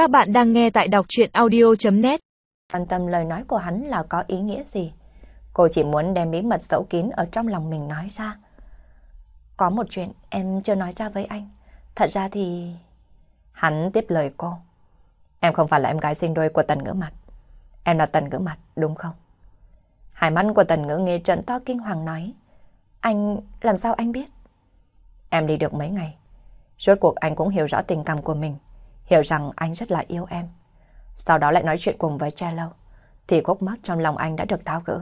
Các bạn đang nghe tại đọc chuyện audio.net Quan tâm lời nói của hắn là có ý nghĩa gì? Cô chỉ muốn đem bí mật xấu kín ở trong lòng mình nói ra. Có một chuyện em chưa nói ra với anh. Thật ra thì... Hắn tiếp lời cô. Em không phải là em gái sinh đôi của Tần Ngữ Mặt. Em là Tần Ngữ Mặt, đúng không? Hải mắt của Tần Ngữ nghe trận to kinh hoàng nói. Anh, làm sao anh biết? Em đi được mấy ngày. Rốt cuộc anh cũng hiểu rõ tình cảm của mình. Hiểu rằng anh rất là yêu em. Sau đó lại nói chuyện cùng với Trello. Thì khúc mắc trong lòng anh đã được tháo gỡ.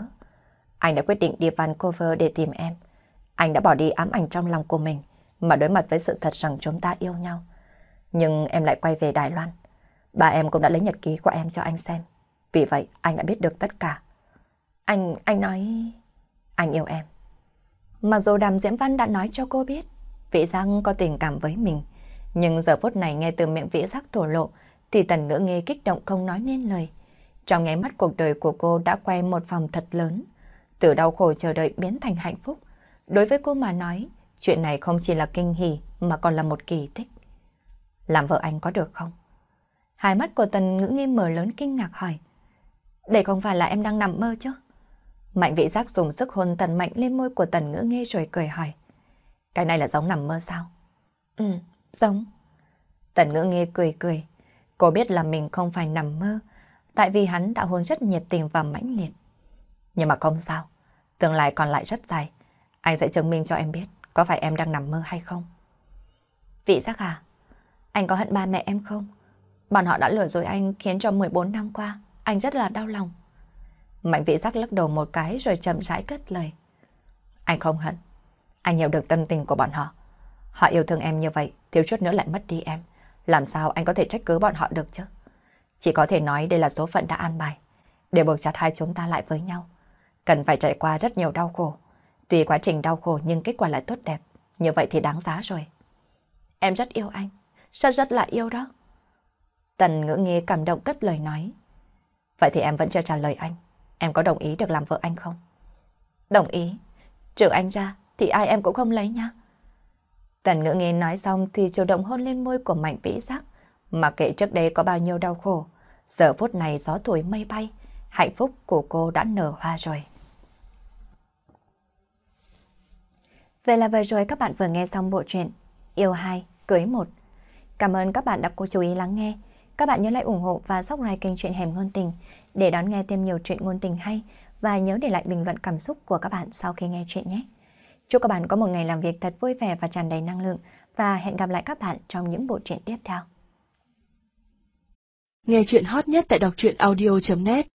Anh đã quyết định đi Vancouver để tìm em. Anh đã bỏ đi ám ảnh trong lòng của mình mà đối mặt với sự thật rằng chúng ta yêu nhau. Nhưng em lại quay về Đài Loan. Bà em cũng đã lấy nhật ký của em cho anh xem. Vì vậy anh đã biết được tất cả. Anh, anh nói... Anh yêu em. Mặc dù Đàm Diễm Văn đã nói cho cô biết vị Giang có tình cảm với mình, nhưng giờ phút này nghe từ miệng Vĩ Giác thổ lộ thì Tần Ngữ nghe kích động không nói nên lời. Trong nháy mắt cuộc đời của cô đã quay một vòng thật lớn, từ đau khổ chờ đợi biến thành hạnh phúc. Đối với cô mà nói, chuyện này không chỉ là kinh hỉ mà còn là một kỳ tích. Làm vợ anh có được không? Hai mắt của Tần Ngữ nghi mở lớn kinh ngạc hỏi. Đây không phải là em đang nằm mơ chứ? Mạnh vị giác dùng sức hôn tần mạnh lên môi của tần ngữ nghe rồi cười hỏi. Cái này là giống nằm mơ sao? Ừ, giống. Tần ngữ nghe cười cười. Cô biết là mình không phải nằm mơ, tại vì hắn đã hôn rất nhiệt tình và mãnh liệt. Nhưng mà không sao, tương lai còn lại rất dài. Anh sẽ chứng minh cho em biết có phải em đang nằm mơ hay không. Vị giác à, anh có hận ba mẹ em không? Bọn họ đã lừa dối anh khiến cho 14 năm qua, anh rất là đau lòng. Mạnh vị giác lắc đầu một cái rồi chậm rãi cất lời. Anh không hận. Anh hiểu được tâm tình của bọn họ. Họ yêu thương em như vậy, thiếu chút nữa lại mất đi em. Làm sao anh có thể trách cứ bọn họ được chứ? Chỉ có thể nói đây là số phận đã an bài. Để buộc chặt hai chúng ta lại với nhau. Cần phải trải qua rất nhiều đau khổ. Tuy quá trình đau khổ nhưng kết quả lại tốt đẹp. Như vậy thì đáng giá rồi. Em rất yêu anh. Rất rất là yêu đó. Tần ngữ nghe cảm động cất lời nói. Vậy thì em vẫn chưa trả lời anh. Em có đồng ý được làm vợ anh không? Đồng ý. Trừ anh ra thì ai em cũng không lấy nhá. Tần ngữ nghe nói xong thì chủ động hôn lên môi của mạnh vĩ giác. Mà kệ trước đây có bao nhiêu đau khổ. Giờ phút này gió thổi mây bay. Hạnh phúc của cô đã nở hoa rồi. Vậy là vừa rồi các bạn vừa nghe xong bộ truyện Yêu hai, cưới một Cảm ơn các bạn đã cố chú ý lắng nghe. Các bạn nhớ lại ủng hộ và subscribe kênh truyện Hẻm Ngôn Tình để đón nghe thêm nhiều truyện ngôn tình hay và nhớ để lại bình luận cảm xúc của các bạn sau khi nghe chuyện nhé. Chúc các bạn có một ngày làm việc thật vui vẻ và tràn đầy năng lượng và hẹn gặp lại các bạn trong những bộ truyện tiếp theo. Nghe chuyện hot nhất tại đọc truyện audio.net